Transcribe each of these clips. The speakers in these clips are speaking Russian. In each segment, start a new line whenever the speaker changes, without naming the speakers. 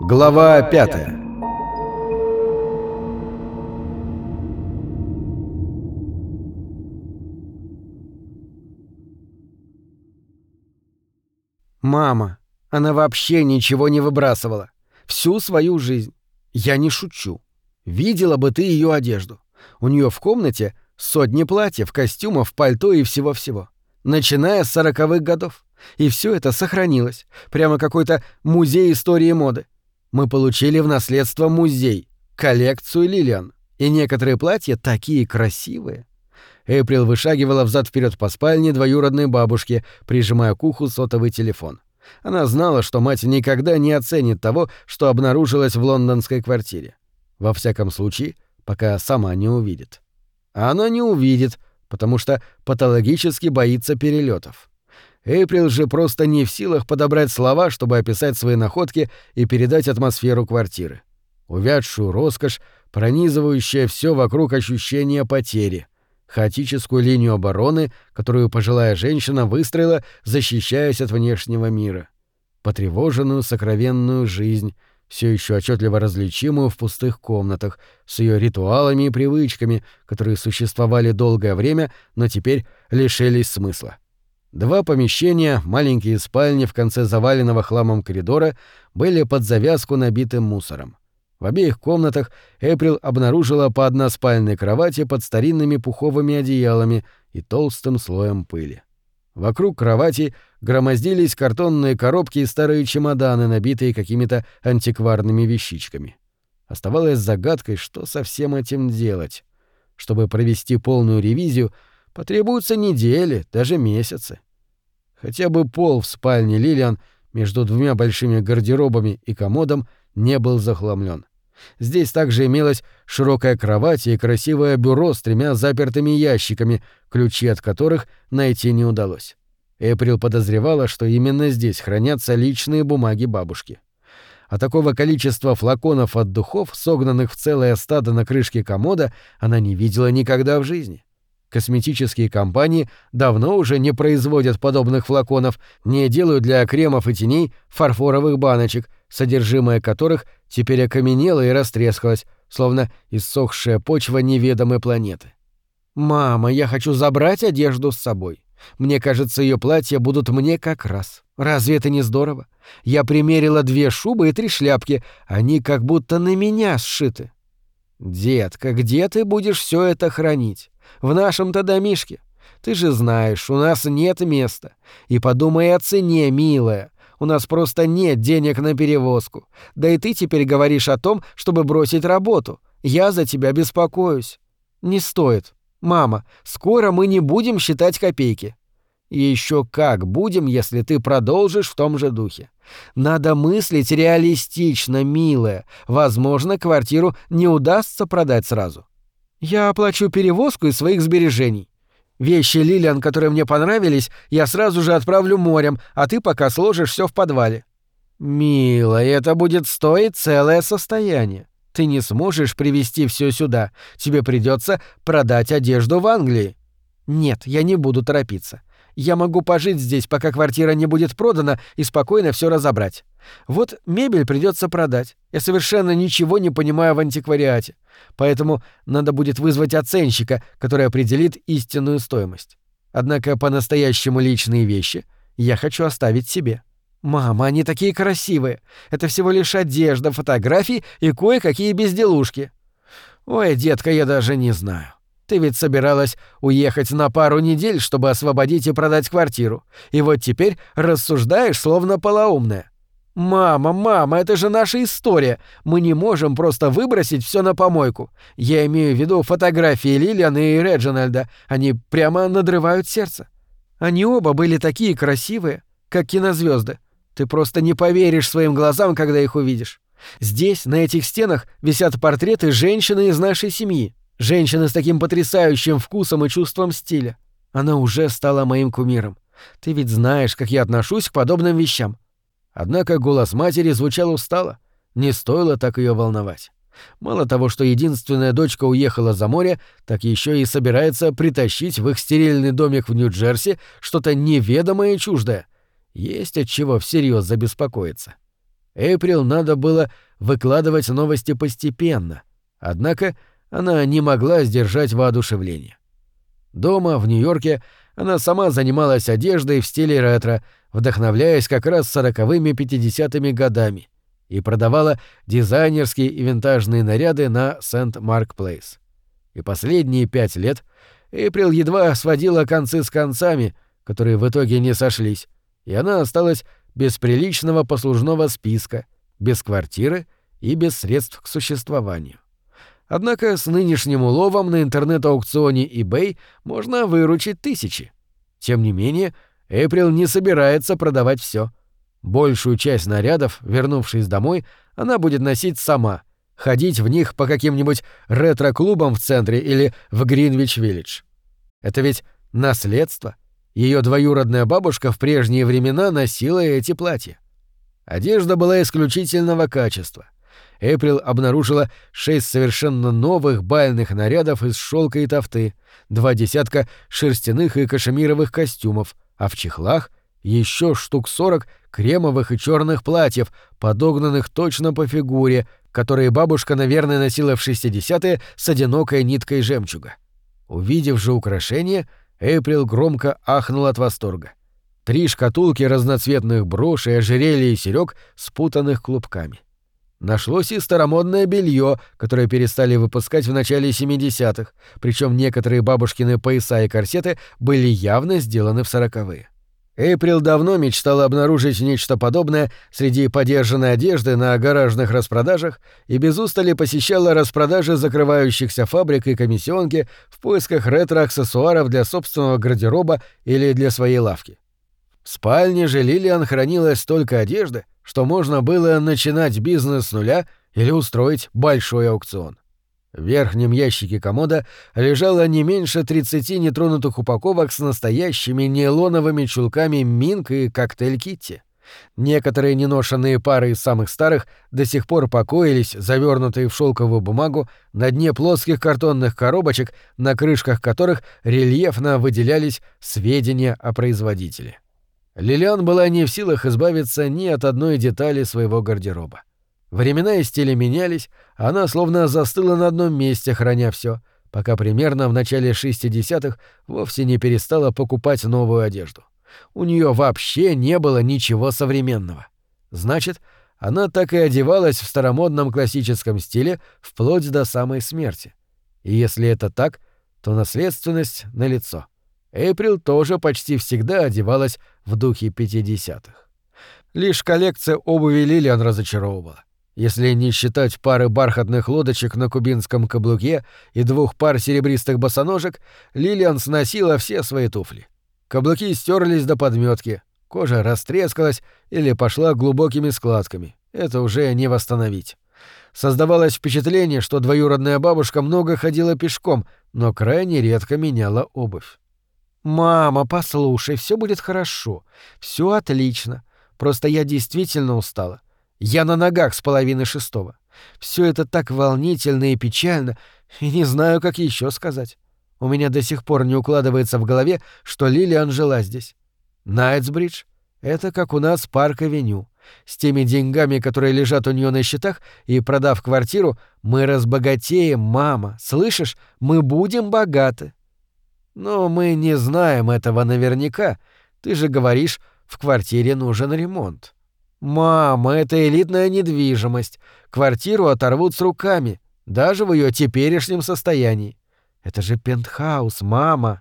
Глава пятая
Мама, она вообще ничего не выбрасывала. Всю свою жизнь. Я не шучу. Видела бы ты ее одежду. У нее в комнате сотни платьев, костюмов, пальто и всего-всего. Начиная с сороковых годов. И все это сохранилось. Прямо какой-то музей истории моды. Мы получили в наследство музей, коллекцию Лилиан. И некоторые платья такие красивые. Эйприл вышагивала взад вперед по спальне двоюродной бабушки, прижимая к уху сотовый телефон. Она знала, что мать никогда не оценит того, что обнаружилось в лондонской квартире. Во всяком случае, пока сама не увидит. А она не увидит, потому что патологически боится перелетов. Эйприл же просто не в силах подобрать слова, чтобы описать свои находки и передать атмосферу квартиры. Увядшую роскошь, пронизывающее все вокруг ощущение потери, хаотическую линию обороны, которую пожилая женщина выстроила, защищаясь от внешнего мира, потревоженную сокровенную жизнь, все еще отчетливо различимую в пустых комнатах, с ее ритуалами и привычками, которые существовали долгое время, но теперь лишились смысла. Два помещения, маленькие спальни в конце заваленного хламом коридора, были под завязку набиты мусором. В обеих комнатах Эприл обнаружила по односпальной кровати под старинными пуховыми одеялами и толстым слоем пыли. Вокруг кровати громоздились картонные коробки и старые чемоданы, набитые какими-то антикварными вещичками. Оставалось загадкой, что со всем этим делать. Чтобы провести полную ревизию, потребуются недели, даже месяцы. Хотя бы пол в спальне Лилиан между двумя большими гардеробами и комодом не был захламлен. Здесь также имелась широкая кровать и красивое бюро с тремя запертыми ящиками, ключи от которых найти не удалось. Эприл подозревала, что именно здесь хранятся личные бумаги бабушки. А такого количества флаконов от духов, согнанных в целое стадо на крышке комода, она не видела никогда в жизни. Косметические компании давно уже не производят подобных флаконов, не делают для кремов и теней фарфоровых баночек, содержимое которых теперь окаменело и растрескалось, словно иссохшая почва неведомой планеты. «Мама, я хочу забрать одежду с собой. Мне кажется, ее платья будут мне как раз. Разве это не здорово? Я примерила две шубы и три шляпки, они как будто на меня сшиты». «Детка, где ты будешь все это хранить? В нашем-то домишке. Ты же знаешь, у нас нет места. И подумай о цене, милая. У нас просто нет денег на перевозку. Да и ты теперь говоришь о том, чтобы бросить работу. Я за тебя беспокоюсь. Не стоит. Мама, скоро мы не будем считать копейки. Еще как будем, если ты продолжишь в том же духе. Надо мыслить реалистично, милая. Возможно, квартиру не удастся продать сразу. Я оплачу перевозку из своих сбережений. Вещи Лилиан, которые мне понравились, я сразу же отправлю морем, а ты пока сложишь все в подвале. Милая, это будет стоить целое состояние. Ты не сможешь привезти все сюда. Тебе придется продать одежду в Англии. Нет, я не буду торопиться. Я могу пожить здесь, пока квартира не будет продана, и спокойно все разобрать. Вот мебель придется продать. Я совершенно ничего не понимаю в антиквариате. Поэтому надо будет вызвать оценщика, который определит истинную стоимость. Однако по-настоящему личные вещи я хочу оставить себе. Мама, они такие красивые. Это всего лишь одежда, фотографии и кое-какие безделушки. Ой, детка, я даже не знаю. Ты ведь собиралась уехать на пару недель, чтобы освободить и продать квартиру. И вот теперь рассуждаешь, словно полоумная. «Мама, мама, это же наша история. Мы не можем просто выбросить все на помойку. Я имею в виду фотографии Лилиан и Реджинальда. Они прямо надрывают сердце. Они оба были такие красивые, как кинозвезды. Ты просто не поверишь своим глазам, когда их увидишь. Здесь, на этих стенах, висят портреты женщины из нашей семьи. Женщины с таким потрясающим вкусом и чувством стиля. Она уже стала моим кумиром. Ты ведь знаешь, как я отношусь к подобным вещам. Однако голос матери звучал устало. Не стоило так ее волновать. Мало того, что единственная дочка уехала за море, так еще и собирается притащить в их стерильный домик в Нью-Джерси что-то неведомое и чуждое. Есть от чего всерьез забеспокоиться. Эйприл надо было выкладывать новости постепенно, однако она не могла сдержать воодушевление. Дома, в Нью-Йорке, она сама занималась одеждой в стиле ретро, вдохновляясь как раз сороковыми пятидесятыми годами, и продавала дизайнерские и винтажные наряды на Сент-Марк Плейс. И последние пять лет Эйприл едва сводила концы с концами, которые в итоге не сошлись, и она осталась без приличного послужного списка, без квартиры и без средств к существованию. Однако с нынешним уловом на интернет-аукционе eBay можно выручить тысячи. Тем не менее, Эйприл не собирается продавать все. Большую часть нарядов, вернувшись домой, она будет носить сама, ходить в них по каким-нибудь ретро-клубам в центре или в Гринвич-Виллидж. Это ведь наследство. Ее двоюродная бабушка в прежние времена носила эти платья. Одежда была исключительного качества. Эприл обнаружила шесть совершенно новых бальных нарядов из шелка и тофты, два десятка шерстяных и кашемировых костюмов, а в чехлах еще штук сорок кремовых и черных платьев, подогнанных точно по фигуре, которые бабушка, наверное, носила в 60-е с одинокой ниткой жемчуга. Увидев же украшение, Эйприл громко ахнул от восторга. Три шкатулки разноцветных брошей, ожерелья и серёг, спутанных клубками. Нашлось и старомодное белье, которое перестали выпускать в начале 70-х, причем некоторые бабушкины пояса и корсеты были явно сделаны в сороковые. Эйприл давно мечтала обнаружить нечто подобное среди подержанной одежды на гаражных распродажах и без устали посещала распродажи закрывающихся фабрик и комиссионки в поисках ретро-аксессуаров для собственного гардероба или для своей лавки. В спальне же Лилиан хранилось столько одежды, что можно было начинать бизнес с нуля или устроить большой аукцион. В верхнем ящике комода лежало не меньше 30 нетронутых упаковок с настоящими нейлоновыми чулками Минк и коктейль Китти. Некоторые неношенные пары из самых старых до сих пор покоились, завернутые в шелковую бумагу, на дне плоских картонных коробочек, на крышках которых рельефно выделялись сведения о производителе. Лилиан была не в силах избавиться ни от одной детали своего гардероба. Времена и стили менялись, а она словно застыла на одном месте, храня все, пока примерно в начале 60-х вовсе не перестала покупать новую одежду. У нее вообще не было ничего современного. Значит, она так и одевалась в старомодном классическом стиле вплоть до самой смерти. И если это так, то наследственность налицо. Эйприл тоже почти всегда одевалась в духе 50-х. Лишь коллекция обуви Лилиан разочаровывала. Если не считать пары бархатных лодочек на кубинском каблуке и двух пар серебристых босоножек, Лилиан сносила все свои туфли. Каблуки стерлись до подметки, кожа растрескалась или пошла глубокими складками. Это уже не восстановить. Создавалось впечатление, что двоюродная бабушка много ходила пешком, но крайне редко меняла обувь. «Мама, послушай, все будет хорошо. все отлично. Просто я действительно устала. Я на ногах с половины шестого. Все это так волнительно и печально, и не знаю, как еще сказать. У меня до сих пор не укладывается в голове, что Лилиан жила здесь. Найтсбридж — это как у нас парк-авеню. С теми деньгами, которые лежат у нее на счетах, и продав квартиру, мы разбогатеем, мама. Слышишь, мы будем богаты. Но мы не знаем этого наверняка. Ты же говоришь, в квартире нужен ремонт. «Мама, это элитная недвижимость. Квартиру оторвут с руками, даже в ее теперешнем состоянии. Это же пентхаус, мама!»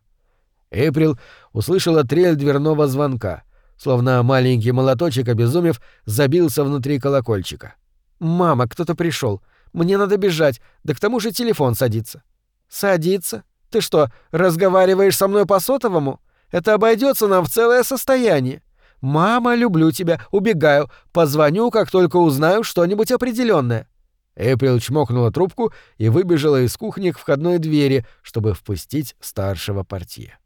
Эприл услышала трель дверного звонка, словно маленький молоточек, обезумев, забился внутри колокольчика. «Мама, кто-то пришел. Мне надо бежать, да к тому же телефон садится». «Садится? Ты что, разговариваешь со мной по сотовому? Это обойдется нам в целое состояние. «Мама, люблю тебя, убегаю, позвоню, как только узнаю что-нибудь определенное. Эприл чмокнула трубку и выбежала из кухни к входной двери, чтобы впустить старшего портье.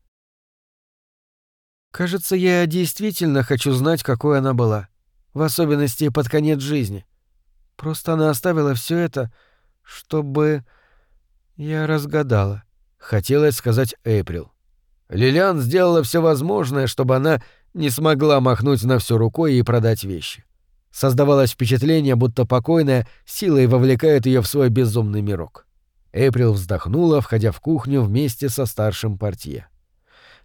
Кажется, я действительно хочу знать, какой она была. В особенности под конец жизни. Просто она оставила все это, чтобы... Я разгадала. Хотелось сказать Эйприл. Лилиан сделала все возможное, чтобы она не смогла махнуть на всю рукой и продать вещи. Создавалось впечатление, будто покойная силой вовлекает ее в свой безумный мирок. Эйприл вздохнула, входя в кухню вместе со старшим портье.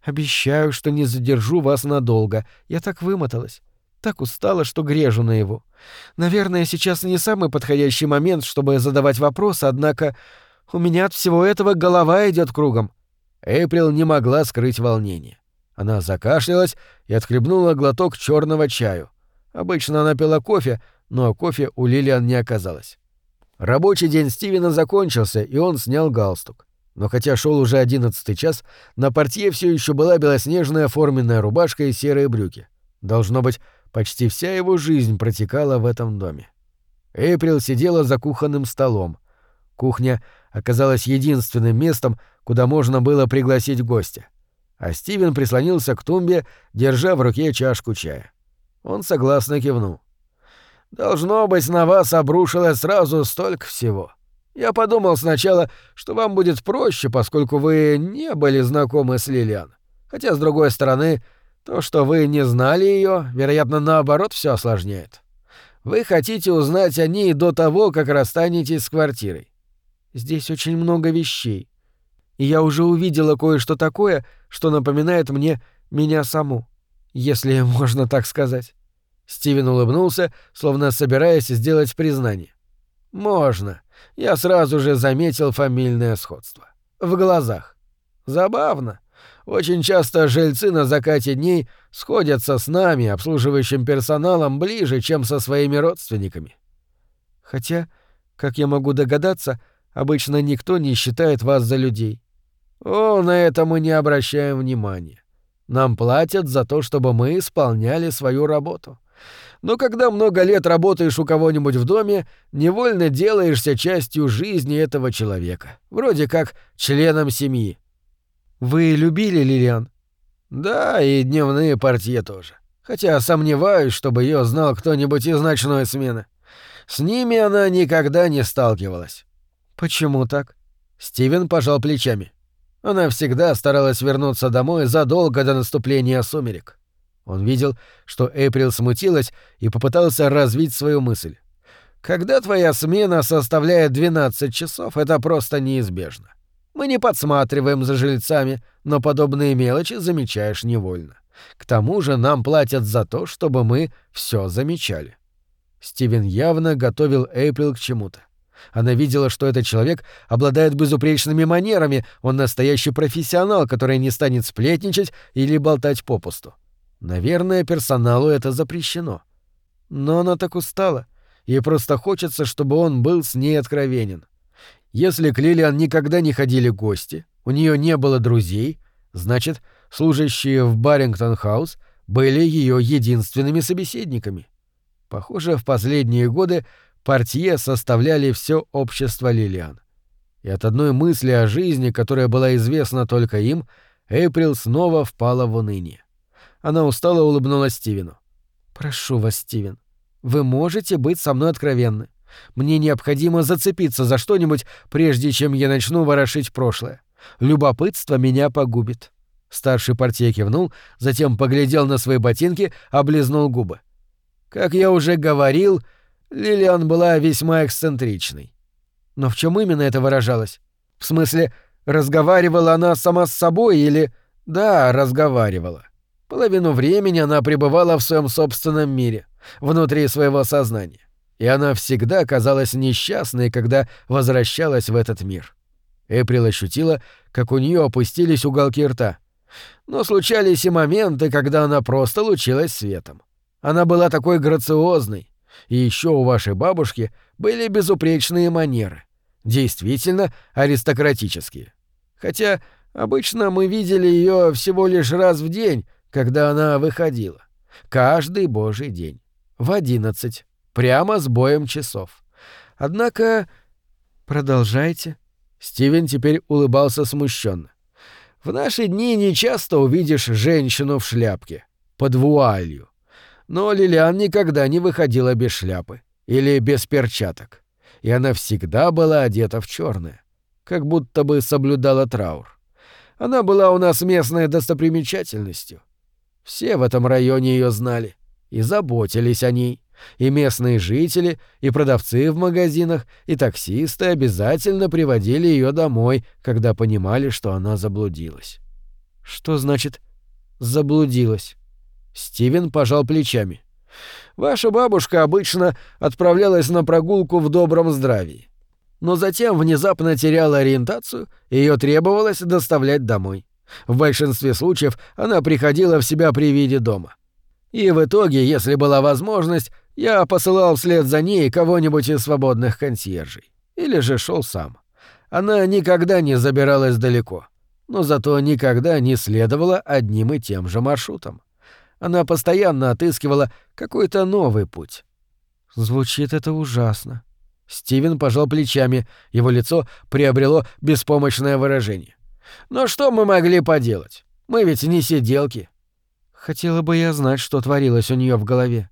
«Обещаю, что не задержу вас надолго. Я так вымоталась. Так устала, что грежу на его. Наверное, сейчас не самый подходящий момент, чтобы задавать вопросы, однако у меня от всего этого голова идет кругом».
Эйприл не могла скрыть волнение. Она закашлялась и отхлебнула глоток черного чаю. Обычно она пила кофе, но кофе у Лилиан не оказалось. Рабочий день Стивена закончился, и он снял галстук. Но хотя шел уже одиннадцатый час, на портье все еще была белоснежная форменная рубашка и серые брюки. Должно быть, почти вся его жизнь протекала в этом доме. Эйприл сидела за кухонным столом. Кухня оказалась единственным местом, куда можно было пригласить гостя. А Стивен прислонился к тумбе, держа в руке чашку чая. Он согласно кивнул. «Должно быть, на вас обрушилось сразу столько всего. Я подумал сначала, что вам будет проще, поскольку вы не были знакомы с Лилиан. Хотя, с другой стороны, то, что вы не знали ее, вероятно, наоборот, все осложняет. Вы хотите узнать о ней до того, как расстанетесь с квартирой. Здесь очень много вещей. И я уже увидела кое-что такое, что напоминает мне меня саму если можно так сказать. Стивен улыбнулся, словно собираясь сделать признание. Можно. Я сразу же заметил фамильное сходство. В глазах. Забавно. Очень часто жильцы на закате дней сходятся с нами, обслуживающим персоналом, ближе, чем со своими родственниками. Хотя, как я могу догадаться, обычно никто не считает вас за людей. О, на это мы не обращаем внимания. Нам платят за то, чтобы мы исполняли свою работу. Но когда много лет работаешь у кого-нибудь в доме, невольно делаешься частью жизни этого человека, вроде как членом семьи. Вы любили Лилиан? Да, и дневные портье тоже. Хотя сомневаюсь, чтобы ее знал кто-нибудь из ночной смены. С ними она никогда не сталкивалась. Почему так? Стивен пожал плечами. Она всегда старалась вернуться домой задолго до наступления сумерек. Он видел, что Эйприл смутилась и попытался развить свою мысль. «Когда твоя смена составляет 12 часов, это просто неизбежно. Мы не подсматриваем за жильцами, но подобные мелочи замечаешь невольно. К тому же нам платят за то, чтобы мы все замечали». Стивен явно готовил Эйприл к чему-то. Она видела, что этот человек обладает безупречными манерами, он настоящий профессионал, который не станет сплетничать или болтать попусту. Наверное, персоналу это запрещено. Но она так устала. Ей просто хочется, чтобы он был с ней откровенен. Если к Лилиан никогда не ходили гости, у нее не было друзей, значит, служащие в Барингтон-хаус были ее единственными собеседниками. Похоже, в последние годы портье составляли все общество Лилиан. И от одной мысли о жизни, которая была известна только им, Эйприл снова впала в уныние. Она устало улыбнулась Стивену. «Прошу вас, Стивен, вы можете быть со мной откровенны. Мне необходимо зацепиться за что-нибудь, прежде чем я начну ворошить прошлое. Любопытство меня погубит». Старший портье кивнул, затем поглядел на свои ботинки, облизнул губы. «Как я уже говорил, Лилиан была весьма эксцентричной. Но в чем именно это выражалось? В смысле, разговаривала она сама с собой или... Да, разговаривала. Половину времени она пребывала в своем собственном мире, внутри своего сознания. И она всегда казалась несчастной, когда возвращалась в этот мир. Эприл ощутила, как у нее опустились уголки рта. Но случались и моменты, когда она просто лучилась светом. Она была такой грациозной, и еще у вашей бабушки были безупречные манеры. Действительно аристократические. Хотя обычно мы видели ее всего лишь раз в день, когда она выходила. Каждый божий день. В одиннадцать. Прямо с боем часов. Однако... Продолжайте. Стивен теперь улыбался смущенно. В наши дни не часто увидишь женщину в шляпке. Под вуалью но Лилиан никогда не выходила без шляпы или без перчаток, и она всегда была одета в черное, как будто бы соблюдала траур. Она была у нас местной достопримечательностью. Все в этом районе ее знали и заботились о ней, И местные жители, и продавцы в магазинах, и таксисты обязательно приводили ее домой, когда понимали, что она заблудилась.
Что значит «заблудилась»?
Стивен пожал плечами. Ваша бабушка обычно отправлялась на прогулку в добром здравии. Но затем внезапно теряла ориентацию, и ее требовалось доставлять домой. В большинстве случаев она приходила в себя при виде дома. И в итоге, если была возможность, я посылал вслед за ней кого-нибудь из свободных консьержей. Или же шел сам. Она никогда не забиралась далеко, но зато никогда не следовала одним и тем же маршрутом. Она постоянно отыскивала какой-то новый путь.
Звучит это ужасно.
Стивен пожал плечами, его лицо приобрело беспомощное выражение. Но что мы могли поделать? Мы ведь не сиделки.
Хотела бы я знать, что творилось у нее в голове.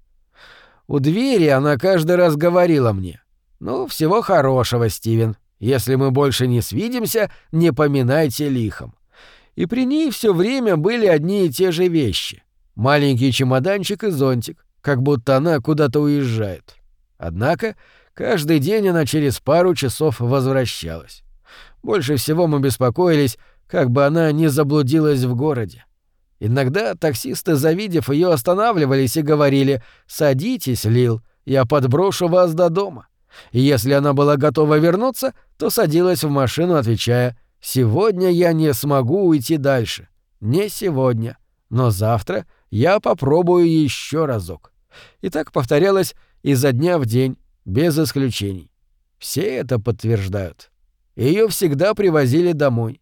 У двери она каждый раз говорила мне. «Ну, всего хорошего, Стивен. Если мы больше не свидимся, не поминайте лихом». И при ней все время были одни и те же вещи. Маленький чемоданчик и зонтик, как будто она куда-то уезжает. Однако каждый день она через пару часов возвращалась. Больше всего мы беспокоились, как бы она не заблудилась в городе. Иногда таксисты, завидев ее, останавливались и говорили «Садитесь, Лил, я подброшу вас до дома». И если она была готова вернуться, то садилась в машину, отвечая «Сегодня я не смогу уйти дальше. Не сегодня, но завтра я попробую еще разок». И так повторялось изо дня в день, без исключений. Все это подтверждают. Ее всегда привозили домой.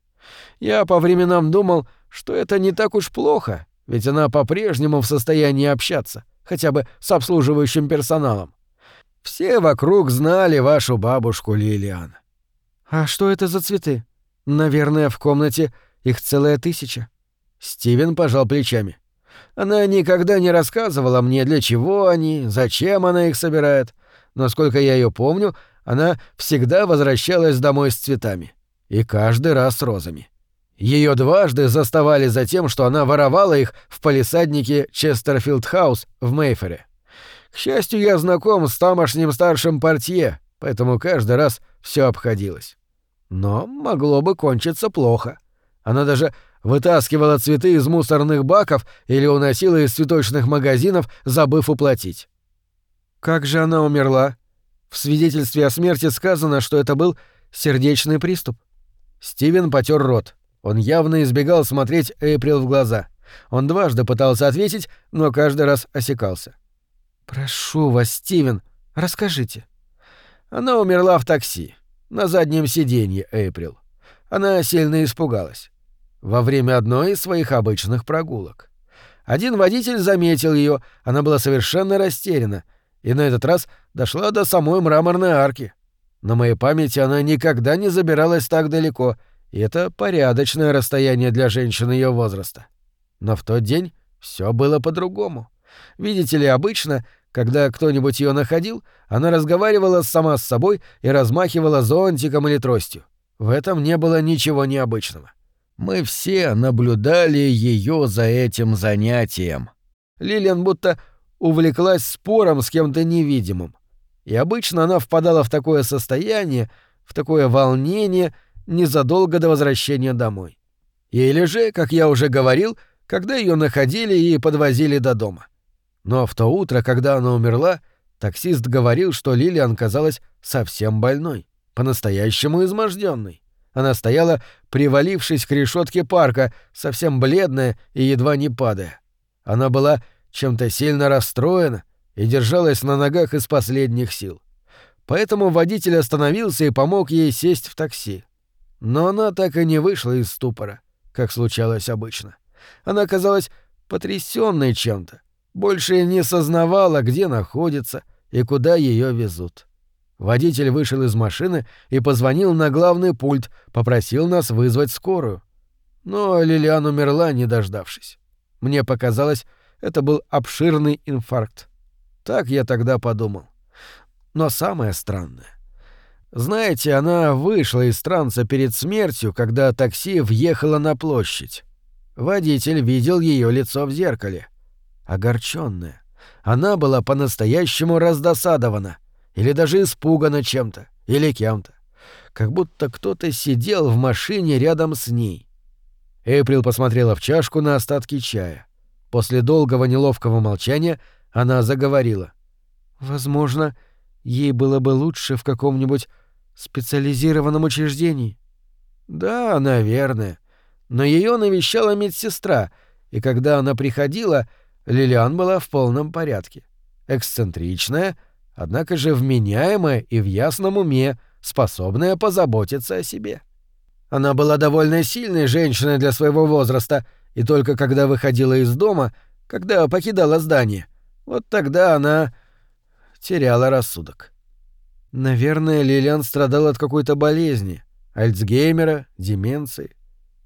Я по временам думал, что это не так уж плохо, ведь она по-прежнему в состоянии общаться, хотя бы с обслуживающим персоналом. Все вокруг знали вашу бабушку Лилиан.
А что это за цветы? Наверное, в комнате их целая тысяча.
Стивен пожал плечами. Она никогда не рассказывала мне, для чего они, зачем она их собирает. Насколько я ее помню, она всегда возвращалась домой с цветами. И каждый раз с розами. Ее дважды заставали за тем, что она воровала их в палисаднике Честерфилд-хаус в Мейфере. К счастью, я знаком с тамошним старшим портье, поэтому каждый раз все обходилось. Но могло бы кончиться плохо. Она даже вытаскивала цветы из мусорных баков или уносила из цветочных магазинов, забыв уплатить.
Как же она умерла? В свидетельстве о смерти сказано, что это был сердечный приступ.
Стивен потер рот. Он явно избегал смотреть Эйприл в глаза. Он дважды пытался ответить, но каждый раз осекался.
«Прошу вас, Стивен, расскажите».
Она умерла в такси, на заднем сиденье Эйприл. Она сильно испугалась. Во время одной из своих обычных прогулок. Один водитель заметил ее, она была совершенно растеряна, и на этот раз дошла до самой мраморной арки. На моей памяти она никогда не забиралась так далеко — и это порядочное расстояние для женщины ее возраста. Но в тот день все было по-другому. Видите ли, обычно, когда кто-нибудь ее находил, она разговаривала сама с собой и размахивала зонтиком или тростью. В этом не было ничего необычного. Мы все наблюдали ее за этим занятием. Лилиан будто увлеклась спором с кем-то невидимым. И обычно она впадала в такое состояние, в такое волнение — незадолго до возвращения домой. Или же, как я уже говорил, когда ее находили и подвозили до дома. Но в то утро, когда она умерла, таксист говорил, что Лилиан казалась совсем больной, по-настоящему изможденной. Она стояла, привалившись к решетке парка, совсем бледная и едва не падая. Она была чем-то сильно расстроена и держалась на ногах из последних сил. Поэтому водитель остановился и помог ей сесть в такси. Но она так и не вышла из ступора, как случалось обычно. Она казалась потрясенной чем-то, больше не сознавала, где находится и куда ее везут. Водитель вышел из машины и позвонил на главный пульт, попросил нас вызвать скорую. Но Лилиан умерла, не дождавшись. Мне показалось, это был обширный инфаркт. Так я тогда подумал. Но самое странное, знаете, она вышла из транса перед смертью, когда такси въехало на площадь. Водитель видел ее лицо в зеркале. Огорченное, Она была по-настоящему раздосадована, или даже испугана чем-то, или кем-то. Как будто кто-то сидел в машине рядом с ней. Эйприл посмотрела в чашку на остатки чая. После долгого неловкого молчания она заговорила. «Возможно, ей было бы лучше в каком-нибудь специализированном учреждении». «Да, наверное. Но ее навещала медсестра, и когда она приходила, Лилиан была в полном порядке. Эксцентричная, однако же вменяемая и в ясном уме, способная позаботиться о себе. Она была довольно сильной женщиной для своего возраста, и только когда выходила из дома, когда покидала здание, вот тогда она теряла рассудок. Наверное, Лилиан страдала от какой-то болезни, Альцгеймера, деменции.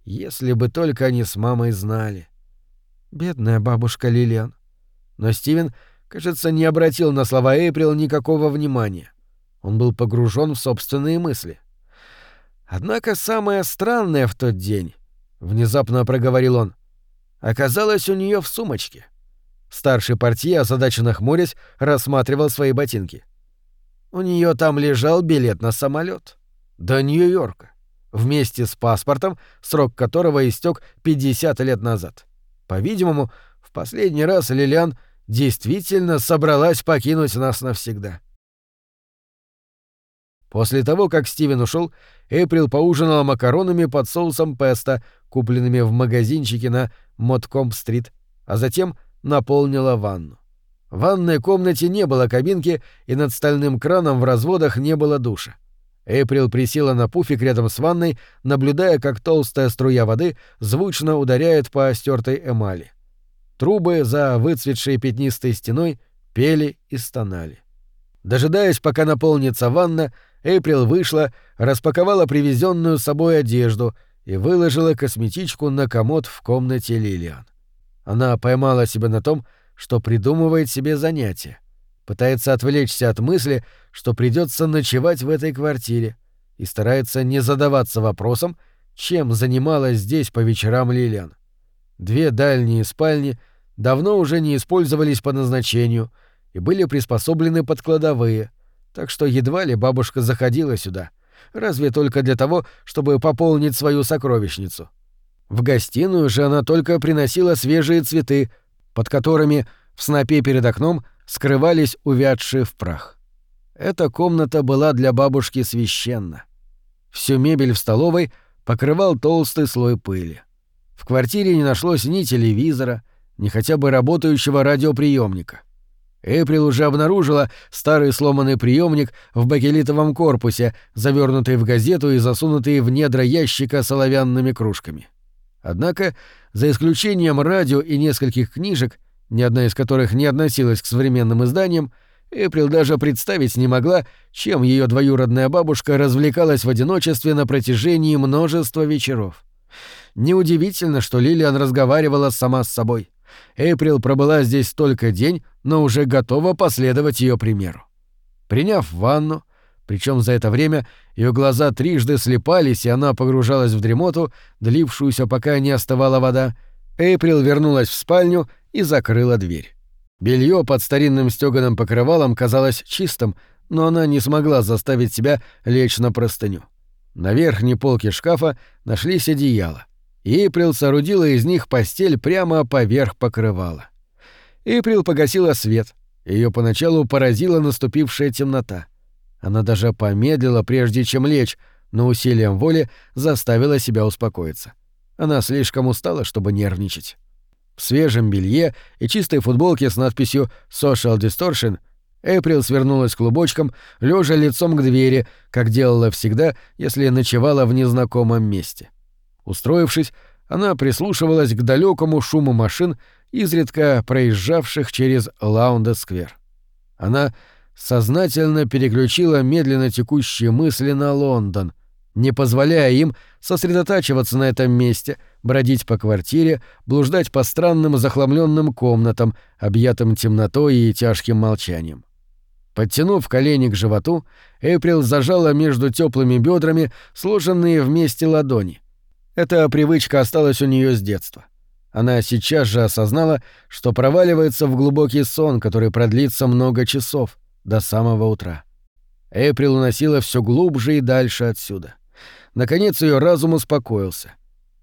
Если бы только они с мамой знали. Бедная бабушка Лилиан. Но Стивен, кажется, не обратил на слова Эйприл никакого внимания. Он был погружен в собственные мысли. Однако самое странное в тот день, внезапно проговорил он, оказалось у нее в сумочке. Старший портье, озадаченно хмурясь, рассматривал свои ботинки. У нее там лежал билет на самолет до Нью-Йорка, вместе с паспортом, срок которого истек 50 лет назад. По-видимому, в последний раз Лилиан действительно собралась покинуть нас навсегда. После того, как Стивен ушел, Эйприл поужинала макаронами под соусом песто, купленными в магазинчике на Моткомп-стрит, а затем наполнила ванну. В ванной комнате не было кабинки, и над стальным краном в разводах не было душа. Эйприл присела на пуфик рядом с ванной, наблюдая, как толстая струя воды звучно ударяет по стертой эмали. Трубы за выцветшей пятнистой стеной пели и стонали. Дожидаясь, пока наполнится ванна, Эйприл вышла, распаковала привезенную с собой одежду и выложила косметичку на комод в комнате Лилиан. Она поймала себя на том, что придумывает себе занятие. Пытается отвлечься от мысли, что придется ночевать в этой квартире, и старается не задаваться вопросом, чем занималась здесь по вечерам Лилиан. Две дальние спальни давно уже не использовались по назначению и были приспособлены под кладовые — так что едва ли бабушка заходила сюда, разве только для того, чтобы пополнить свою сокровищницу. В гостиную же она только приносила свежие цветы, под которыми в снопе перед окном скрывались увядшие в прах. Эта комната была для бабушки священна. Всю мебель в столовой покрывал толстый слой пыли. В квартире не нашлось ни телевизора, ни хотя бы работающего радиоприемника — Эприл уже обнаружила старый сломанный приемник в бакелитовом корпусе, завернутый в газету и засунутый в недра ящика с оловянными кружками. Однако, за исключением радио и нескольких книжек, ни одна из которых не относилась к современным изданиям, Эприл даже представить не могла, чем ее двоюродная бабушка развлекалась в одиночестве на протяжении множества вечеров. Неудивительно, что Лилиан разговаривала сама с собой. Эйприл пробыла здесь только день, но уже готова последовать ее примеру. Приняв ванну, причем за это время ее глаза трижды слепались, и она погружалась в дремоту, длившуюся, пока не остывала вода, Эйприл вернулась в спальню и закрыла дверь. Белье под старинным стёганым покрывалом казалось чистым, но она не смогла заставить себя лечь на простыню. На верхней полке шкафа нашлись одеяла. Эйприл соорудила из них постель прямо поверх покрывала. Эйприл погасила свет. Ее поначалу поразила наступившая темнота. Она даже помедлила, прежде чем лечь, но усилием воли заставила себя успокоиться. Она слишком устала, чтобы нервничать. В свежем белье и чистой футболке с надписью «Social Distortion» Эйприл свернулась клубочком, лежа лицом к двери, как делала всегда, если ночевала в незнакомом месте. — Устроившись, она прислушивалась к далекому шуму машин, изредка проезжавших через Лаунда-сквер. Она сознательно переключила медленно текущие мысли на Лондон, не позволяя им сосредотачиваться на этом месте, бродить по квартире, блуждать по странным захламленным комнатам, объятым темнотой и тяжким молчанием. Подтянув колени к животу, Эйприл зажала между теплыми бедрами сложенные вместе ладони. Эта привычка осталась у нее с детства.
Она сейчас же осознала, что проваливается в глубокий сон, который продлится много часов, до самого утра. Эйприл уносила все глубже и дальше отсюда. Наконец ее разум успокоился.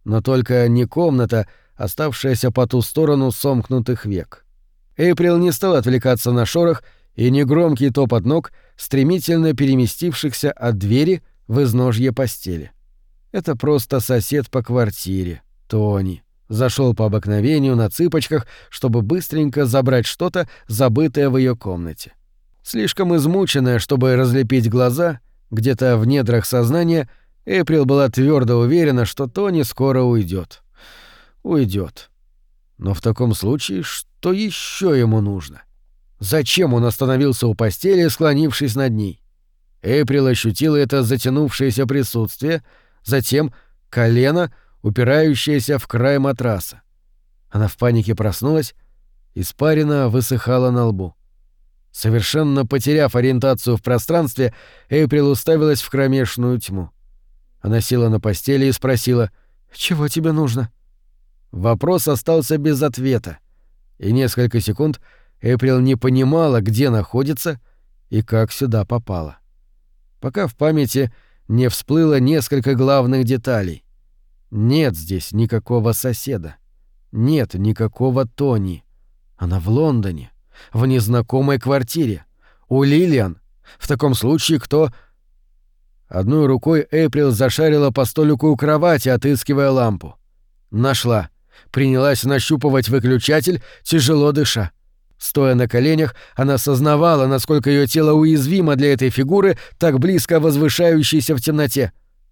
Но только не комната, оставшаяся по ту сторону сомкнутых век. Эйприл не стал отвлекаться на шорох и негромкий топот ног, стремительно переместившихся от двери в изножье постели. Это просто сосед по квартире, Тони. Зашел по обыкновению на цыпочках, чтобы быстренько забрать что-то, забытое в ее комнате. Слишком измученная, чтобы разлепить глаза, где-то в недрах сознания Эприл была твердо уверена, что Тони скоро уйдет. Уйдет. Но в таком случае что еще ему нужно? Зачем он остановился у постели, склонившись над ней? Эприл ощутила это затянувшееся присутствие, затем колено, упирающееся в край матраса. Она в панике проснулась, испарина высыхала на лбу. Совершенно потеряв ориентацию в пространстве, Эйприл уставилась в кромешную тьму. Она села на постели и спросила «Чего тебе нужно?». Вопрос остался без ответа, и несколько секунд Эйприл не понимала, где находится и как сюда попала. Пока в памяти не всплыло несколько главных деталей. Нет здесь никакого соседа. Нет никакого Тони. Она в Лондоне в незнакомой квартире. У Лилиан. В таком случае кто... Одной рукой Эйприл зашарила по столику у кровати, отыскивая лампу. Нашла. Принялась нащупывать выключатель, тяжело дыша. Стоя на коленях, она сознавала, насколько ее тело уязвимо для этой фигуры, так близко возвышающейся в темноте.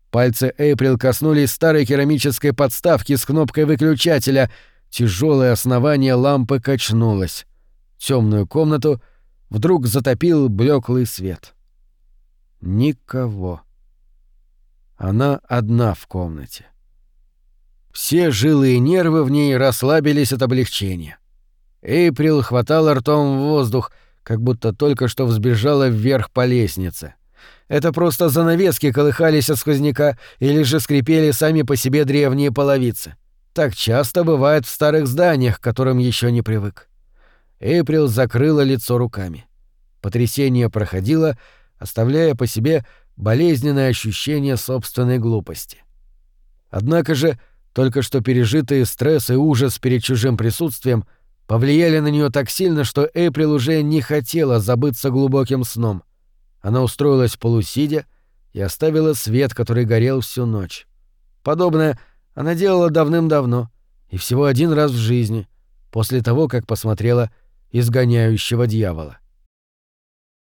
Пальцы Эйприл коснулись старой керамической подставки с кнопкой выключателя. Тяжелое основание лампы качнулось. Темную комнату вдруг затопил блеклый свет. Никого. Она одна в комнате. Все жилы и нервы в ней расслабились от облегчения. Эйприл хватала ртом в воздух, как будто только что взбежала вверх по лестнице. Это просто занавески колыхались от сквозняка или же скрипели сами по себе древние половицы. Так часто бывает в старых зданиях, к которым еще не привык. Эйприл закрыла лицо руками. Потрясение проходило, оставляя по себе болезненное ощущение собственной глупости. Однако же только что пережитые стресс и ужас перед чужим присутствием повлияли на нее так сильно, что Эйприл уже не хотела забыться глубоким сном. Она устроилась полусидя и оставила свет, который горел всю ночь. Подобное она делала давным-давно и всего один раз в жизни, после того, как посмотрела изгоняющего дьявола.